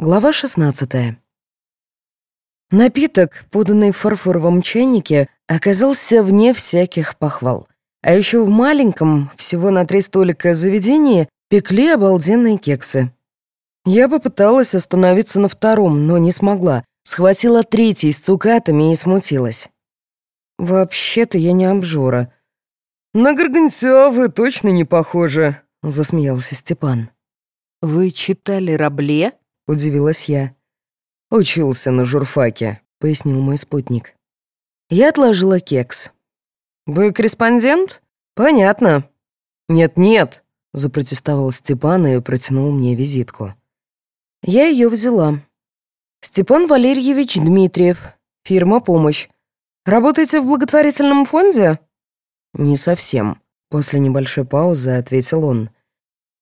Глава 16. Напиток, поданный в фарфоровом чайнике, оказался вне всяких похвал. А еще в маленьком, всего на три столика заведении, пекли обалденные кексы. Я попыталась остановиться на втором, но не смогла. Схватила третий с цукатами и смутилась. «Вообще-то я не обжора». «На Гаргантюа вы точно не похожи», — засмеялся Степан. «Вы читали Рабле?» — удивилась я. «Учился на журфаке», — пояснил мой спутник. Я отложила кекс. «Вы корреспондент? Понятно». «Нет-нет», — запротестовал Степан и протянул мне визитку. Я ее взяла. «Степан Валерьевич Дмитриев, фирма «Помощь». Работаете в благотворительном фонде?» «Не совсем», — после небольшой паузы ответил он.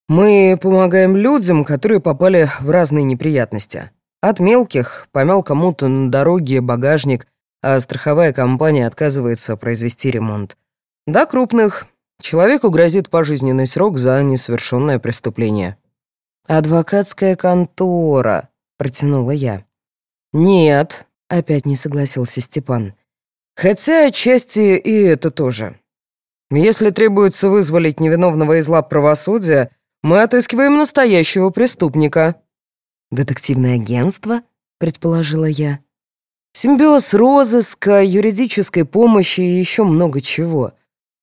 Мы помогаем людям, которые попали в разные неприятности. От мелких помял кому-то на дороге багажник, а страховая компания отказывается произвести ремонт. До крупных. Человеку грозит пожизненный срок за несовершенное преступление. «Адвокатская контора», — протянула я. «Нет», — опять не согласился Степан. «Хотя отчасти и это тоже. Если требуется вызволить невиновного из лап правосудия, мы отыскиваем настоящего преступника». «Детективное агентство?» — предположила я. «Симбиоз розыска, юридической помощи и еще много чего.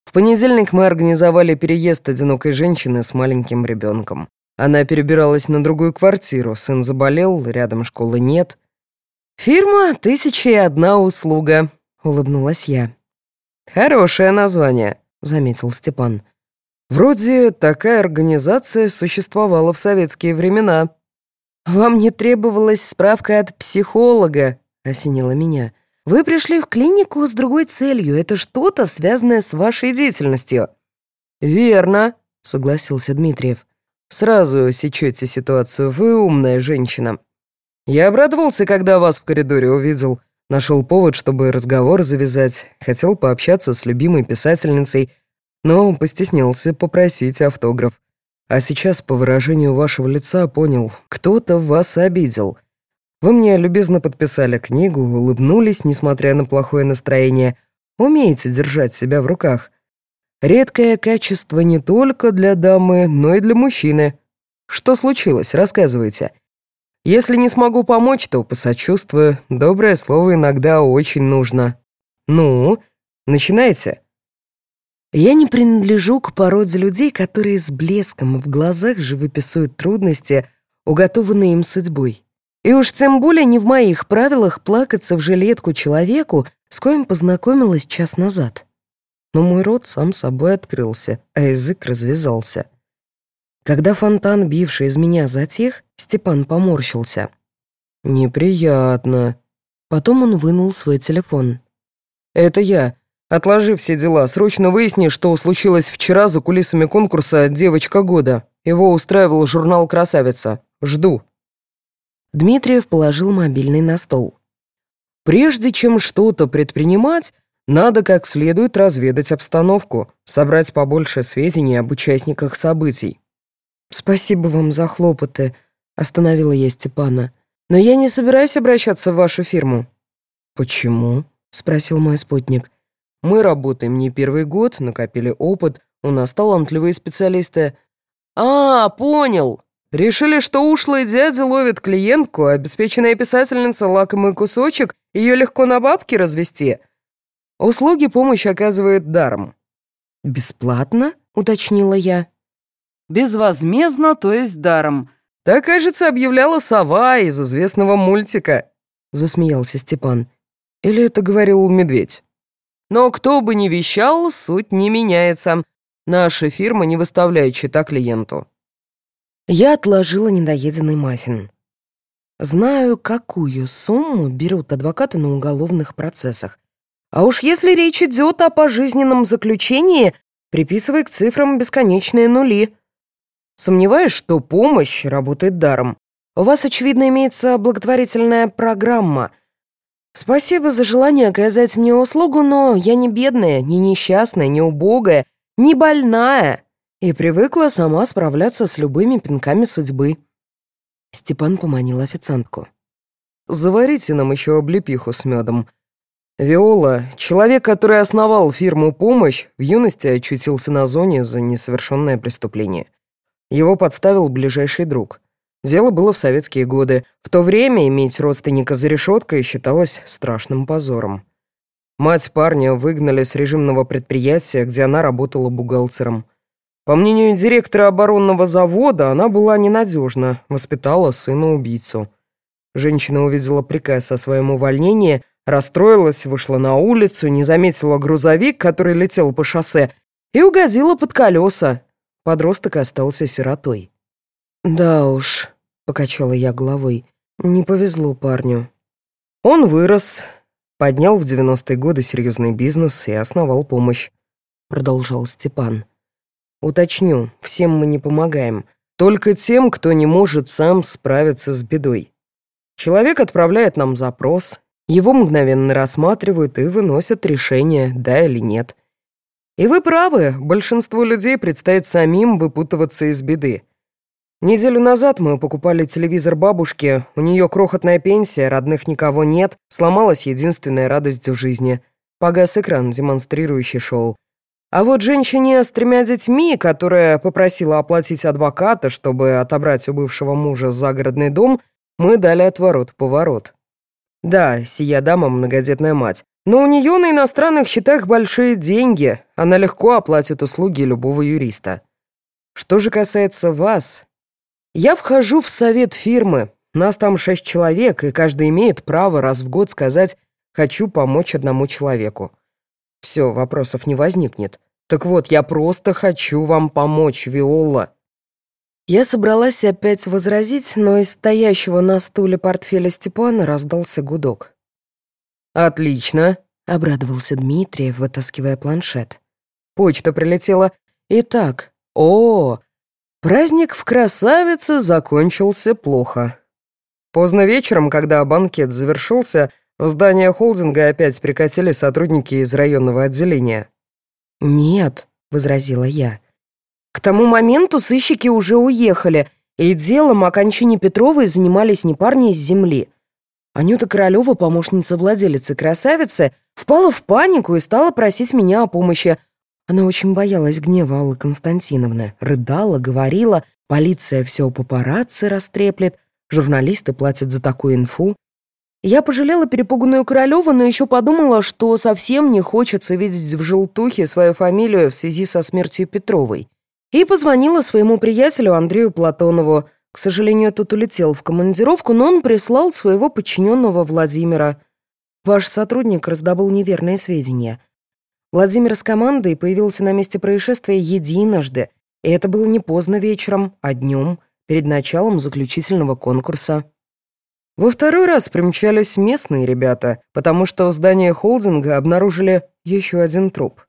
В понедельник мы организовали переезд одинокой женщины с маленьким ребенком. Она перебиралась на другую квартиру, сын заболел, рядом школы нет. «Фирма «Тысяча и одна услуга», — улыбнулась я. «Хорошее название», — заметил Степан. Вроде такая организация существовала в советские времена. «Вам не требовалась справка от психолога», — осенило меня. «Вы пришли в клинику с другой целью. Это что-то, связанное с вашей деятельностью». «Верно», — согласился Дмитриев. «Сразу сечете ситуацию. Вы умная женщина. Я обрадовался, когда вас в коридоре увидел. Нашел повод, чтобы разговор завязать. Хотел пообщаться с любимой писательницей — но постеснялся попросить автограф. А сейчас, по выражению вашего лица, понял, кто-то вас обидел. Вы мне любезно подписали книгу, улыбнулись, несмотря на плохое настроение. Умеете держать себя в руках. Редкое качество не только для дамы, но и для мужчины. Что случилось, рассказывайте. Если не смогу помочь, то посочувствую. Доброе слово иногда очень нужно. Ну, начинайте. Я не принадлежу к породе людей, которые с блеском в глазах живописуют трудности, уготованные им судьбой. И уж тем более не в моих правилах плакаться в жилетку человеку, с коим познакомилась час назад. Но мой рот сам собой открылся, а язык развязался. Когда фонтан, бивший из меня, затих, Степан поморщился. «Неприятно». Потом он вынул свой телефон. «Это я. Отложи все дела, срочно выясни, что случилось вчера за кулисами конкурса «Девочка года». Его устраивал журнал «Красавица». Жду». Дмитриев положил мобильный на стол. «Прежде чем что-то предпринимать, надо как следует разведать обстановку, собрать побольше сведений об участниках событий». «Спасибо вам за хлопоты», — остановила я Степана. «Но я не собираюсь обращаться в вашу фирму». «Почему?» — спросил мой спутник. Мы работаем не первый год, накопили опыт, у нас талантливые специалисты. А, понял. Решили, что ушлый дядя ловит клиентку, а обеспеченная писательница лакомый кусочек, ее легко на бабки развести. Услуги помощь оказывает даром. «Бесплатно?» — уточнила я. «Безвозмездно, то есть даром. Так, кажется, объявляла сова из известного мультика», — засмеялся Степан. «Или это говорил медведь?» Но кто бы ни вещал, суть не меняется. Наша фирма не выставляет счета клиенту. Я отложила недоеденный маффин. Знаю, какую сумму берут адвокаты на уголовных процессах. А уж если речь идет о пожизненном заключении, приписывай к цифрам бесконечные нули. Сомневаюсь, что помощь работает даром. У вас, очевидно, имеется благотворительная программа — Спасибо за желание оказать мне услугу, но я не бедная, не несчастная, не убогая, не больная и привыкла сама справляться с любыми пинками судьбы. Степан поманил официантку. «Заварите нам еще облепиху с медом. Виола, человек, который основал фирму «Помощь», в юности очутился на зоне за несовершенное преступление. Его подставил ближайший друг. Дело было в советские годы. В то время иметь родственника за решеткой считалось страшным позором. Мать парня выгнали с режимного предприятия, где она работала бухгалтером. По мнению директора оборонного завода, она была ненадежна, воспитала сына-убийцу. Женщина увидела приказ о своем увольнении, расстроилась, вышла на улицу, не заметила грузовик, который летел по шоссе, и угодила под колеса. Подросток остался сиротой. «Да уж», — покачала я головой, — «не повезло парню». Он вырос, поднял в 90-е годы серьезный бизнес и основал помощь, продолжал Степан. Уточню, всем мы не помогаем, только тем, кто не может сам справиться с бедой. Человек отправляет нам запрос, его мгновенно рассматривают и выносят решение, да или нет. И вы правы, большинству людей предстоит самим выпутываться из беды. Неделю назад мы покупали телевизор бабушке, у нее крохотная пенсия, родных никого нет, сломалась единственная радость в жизни. Погас экран, демонстрирующий шоу. А вот женщине с тремя детьми, которая попросила оплатить адвоката, чтобы отобрать у бывшего мужа загородный дом, мы дали отворот-поворот. Да, сия дама многодетная мать. Но у нее на иностранных счетах большие деньги, она легко оплатит услуги любого юриста. Что же касается вас, я вхожу в совет фирмы. Нас там шесть человек, и каждый имеет право раз в год сказать «хочу помочь одному человеку». Все, вопросов не возникнет. Так вот, я просто хочу вам помочь, Виола. Я собралась опять возразить, но из стоящего на стуле портфеля Степана раздался гудок. «Отлично», — обрадовался Дмитрий, вытаскивая планшет. «Почта прилетела. Итак, о, Праздник в красавице закончился плохо. Поздно вечером, когда банкет завершился, в здание холдинга опять прикатили сотрудники из районного отделения. «Нет», — возразила я. «К тому моменту сыщики уже уехали, и делом о кончине Петровой занимались не парни из земли. Анюта Королева, помощница владелицы красавицы, впала в панику и стала просить меня о помощи, она очень боялась гнева Аллы Константиновны, рыдала, говорила, полиция все папарацци растреплет, журналисты платят за такую инфу. Я пожалела перепуганную Королеву, но еще подумала, что совсем не хочется видеть в желтухе свою фамилию в связи со смертью Петровой. И позвонила своему приятелю Андрею Платонову. К сожалению, тот улетел в командировку, но он прислал своего подчиненного Владимира. Ваш сотрудник раздобыл неверные сведения. Владимир с командой появился на месте происшествия единожды, и это было не поздно вечером, а днем, перед началом заключительного конкурса. Во второй раз примчались местные ребята, потому что в здании холдинга обнаружили еще один труп.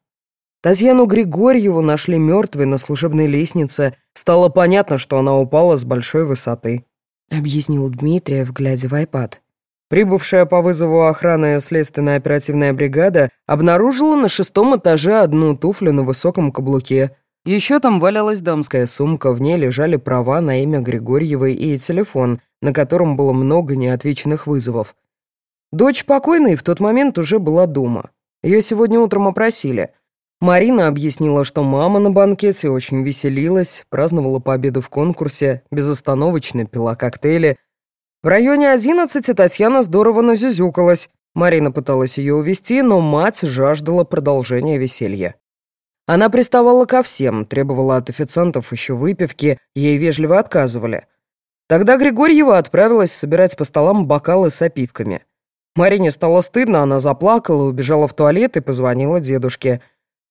Татьяну Григорьеву нашли мертвой на служебной лестнице. Стало понятно, что она упала с большой высоты. Объяснил Дмитриев, глядя в айпад. Прибывшая по вызову охраны следственная оперативная бригада обнаружила на шестом этаже одну туфлю на высоком каблуке. Еще там валялась дамская сумка, в ней лежали права на имя Григорьевой и телефон, на котором было много неотвеченных вызовов. Дочь покойной в тот момент уже была дома. Ее сегодня утром опросили. Марина объяснила, что мама на банкете очень веселилась, праздновала победу в конкурсе, безостановочно пила коктейли, в районе 11 Татьяна здорово назюзюкалась. Марина пыталась ее увести, но мать жаждала продолжения веселья. Она приставала ко всем, требовала от официантов еще выпивки, ей вежливо отказывали. Тогда Григорьева отправилась собирать по столам бокалы с опивками. Марине стало стыдно, она заплакала, убежала в туалет и позвонила дедушке.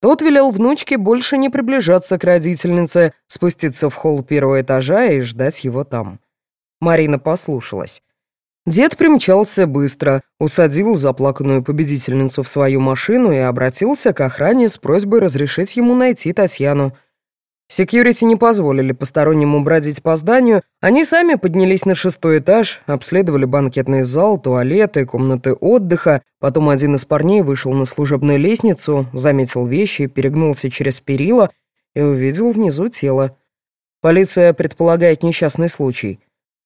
Тот велел внучке больше не приближаться к родительнице, спуститься в холл первого этажа и ждать его там. Марина послушалась. Дед примчался быстро, усадил заплаканную победительницу в свою машину и обратился к охране с просьбой разрешить ему найти Татьяну. Секьюрити не позволили постороннему бродить по зданию, они сами поднялись на шестой этаж, обследовали банкетный зал, туалеты, комнаты отдыха, потом один из парней вышел на служебную лестницу, заметил вещи, перегнулся через перила и увидел внизу тело. Полиция предполагает несчастный случай.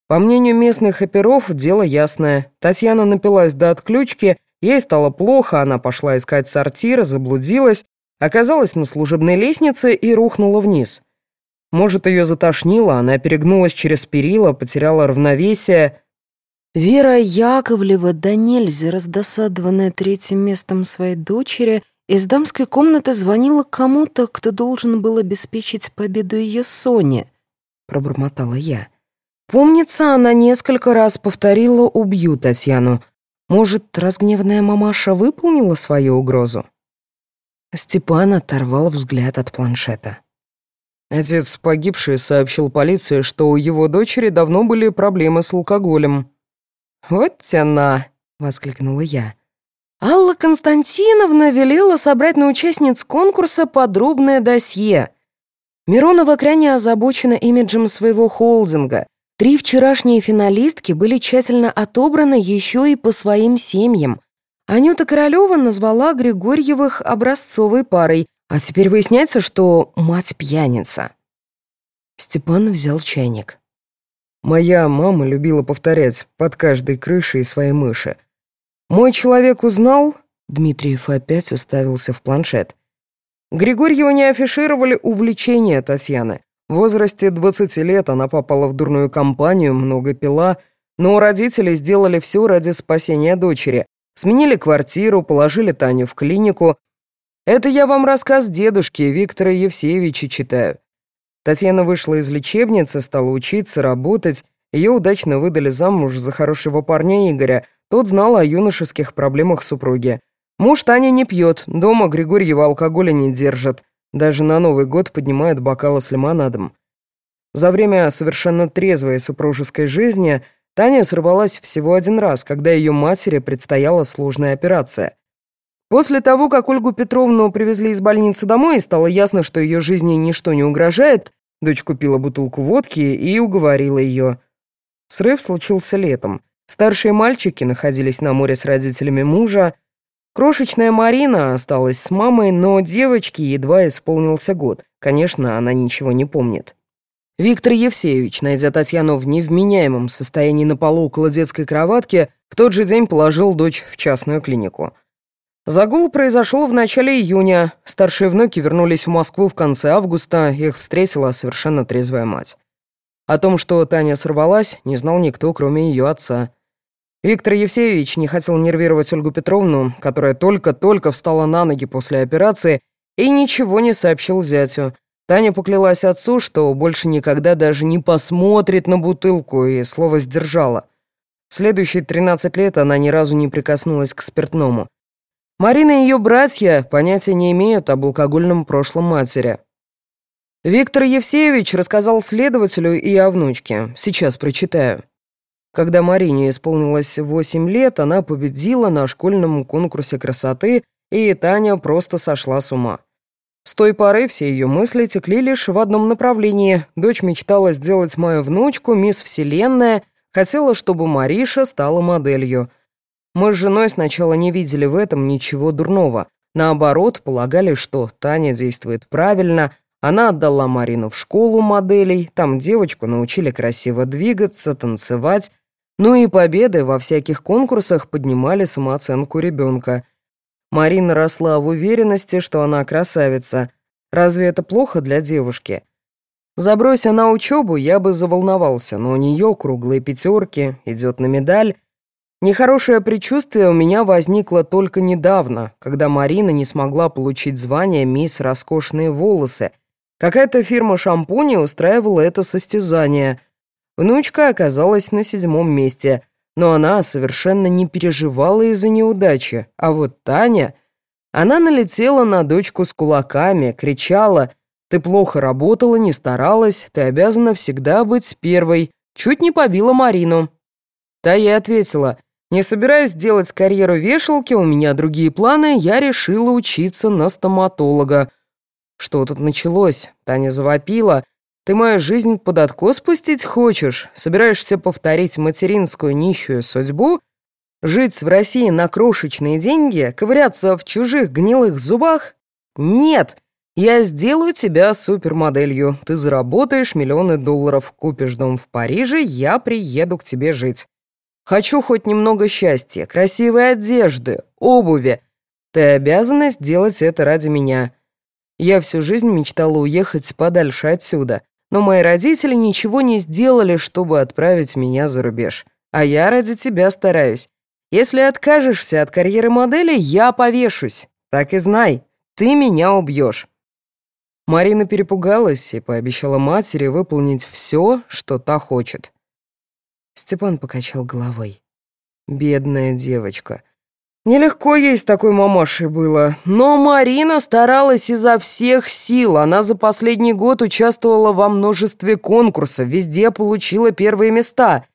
По мнению местных оперов, дело ясное. Татьяна напилась до отключки, ей стало плохо, она пошла искать сортир, заблудилась, оказалась на служебной лестнице и рухнула вниз. Может, ее затошнило, она перегнулась через перила, потеряла равновесие. Вера Яковлева, да нельзя раздосадованная третьим местом своей дочери, из дамской комнаты звонила кому-то, кто должен был обеспечить победу ее Соне, пробормотала я. Помнится, она несколько раз повторила «убью Татьяну». Может, разгневанная мамаша выполнила свою угрозу? Степан оторвал взгляд от планшета. Отец погибший сообщил полиции, что у его дочери давно были проблемы с алкоголем. «Вот тяна!» — воскликнула я. Алла Константиновна велела собрать на участниц конкурса подробное досье. Миронова крайне озабочена имиджем своего холдинга. Три вчерашние финалистки были тщательно отобраны еще и по своим семьям. Анюта Королева назвала Григорьевых образцовой парой, а теперь выясняется, что мать пьяница. Степан взял чайник. Моя мама любила повторять под каждой крышей своей мыши. Мой человек узнал... Дмитриев опять уставился в планшет. Григорьева не афишировали увлечение Татьяны. В возрасте 20 лет она попала в дурную компанию, много пила, но родители сделали все ради спасения дочери. Сменили квартиру, положили Таню в клинику. Это я вам рассказ дедушки Виктора Евсеевича читаю. Татьяна вышла из лечебницы, стала учиться, работать. Ее удачно выдали замуж за хорошего парня Игоря. Тот знал о юношеских проблемах супруги. Муж Таня не пьет, дома Григорьева алкоголя не держит. Даже на Новый год поднимают бокалы с лимонадом. За время совершенно трезвой супружеской жизни Таня сорвалась всего один раз, когда ее матери предстояла сложная операция. После того, как Ольгу Петровну привезли из больницы домой и стало ясно, что ее жизни ничто не угрожает, дочь купила бутылку водки и уговорила ее. Срыв случился летом. Старшие мальчики находились на море с родителями мужа, Крошечная Марина осталась с мамой, но девочке едва исполнился год. Конечно, она ничего не помнит. Виктор Евсеевич, найдя Татьяну в невменяемом состоянии на полу около детской кроватки, в тот же день положил дочь в частную клинику. Загул произошел в начале июня. Старшие внуки вернулись в Москву в конце августа, их встретила совершенно трезвая мать. О том, что Таня сорвалась, не знал никто, кроме ее отца. Виктор Евсеевич не хотел нервировать Ольгу Петровну, которая только-только встала на ноги после операции, и ничего не сообщил зятю. Таня поклялась отцу, что больше никогда даже не посмотрит на бутылку, и слово сдержала. Следующие 13 лет она ни разу не прикоснулась к спиртному. Марина и ее братья понятия не имеют об алкогольном прошлом матери. Виктор Евсеевич рассказал следователю и о внучке. Сейчас прочитаю. Когда Марине исполнилось 8 лет, она победила на школьном конкурсе красоты, и Таня просто сошла с ума. С той поры все ее мысли текли лишь в одном направлении. Дочь мечтала сделать мою внучку мисс Вселенная, хотела, чтобы Мариша стала моделью. Мы с женой сначала не видели в этом ничего дурного. Наоборот, полагали, что Таня действует правильно. Она отдала Марину в школу моделей, там девочку научили красиво двигаться, танцевать, ну и победы во всяких конкурсах поднимали самооценку ребенка. Марина росла в уверенности, что она красавица. Разве это плохо для девушки? Забрось она учебу, я бы заволновался, но у нее круглые пятерки, идет на медаль. Нехорошее предчувствие у меня возникло только недавно, когда Марина не смогла получить звание «Мисс Роскошные волосы». Какая-то фирма шампуней устраивала это состязание – Внучка оказалась на седьмом месте, но она совершенно не переживала из-за неудачи. А вот Таня... Она налетела на дочку с кулаками, кричала «Ты плохо работала, не старалась, ты обязана всегда быть первой». Чуть не побила Марину. Та ей ответила «Не собираюсь делать карьеру вешалки, у меня другие планы, я решила учиться на стоматолога». Что тут началось? Таня завопила – ты мою жизнь под откос пустить хочешь? Собираешься повторить материнскую нищую судьбу? Жить в России на крошечные деньги? Ковыряться в чужих гнилых зубах? Нет! Я сделаю тебя супермоделью. Ты заработаешь миллионы долларов, купишь дом в Париже, я приеду к тебе жить. Хочу хоть немного счастья, красивой одежды, обуви. Ты обязана сделать это ради меня. Я всю жизнь мечтала уехать подальше отсюда, но мои родители ничего не сделали, чтобы отправить меня за рубеж. А я ради тебя стараюсь. Если откажешься от карьеры модели, я повешусь. Так и знай, ты меня убьешь. Марина перепугалась и пообещала матери выполнить все, что та хочет. Степан покачал головой. Бедная девочка. Нелегко ей с такой мамашей было, но Марина старалась изо всех сил. Она за последний год участвовала во множестве конкурсов, везде получила первые места.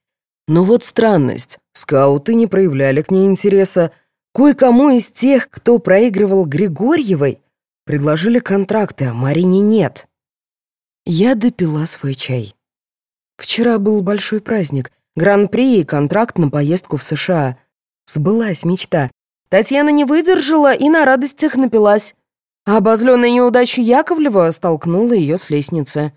Но вот странность, скауты не проявляли к ней интереса. Кое-кому из тех, кто проигрывал Григорьевой, предложили контракты, а Марине нет. Я допила свой чай. Вчера был большой праздник, гран-при и контракт на поездку в США. Сбылась мечта. Татьяна не выдержала и на радостях напилась. А обозленная неудача Яковлева столкнула ее с лестницы.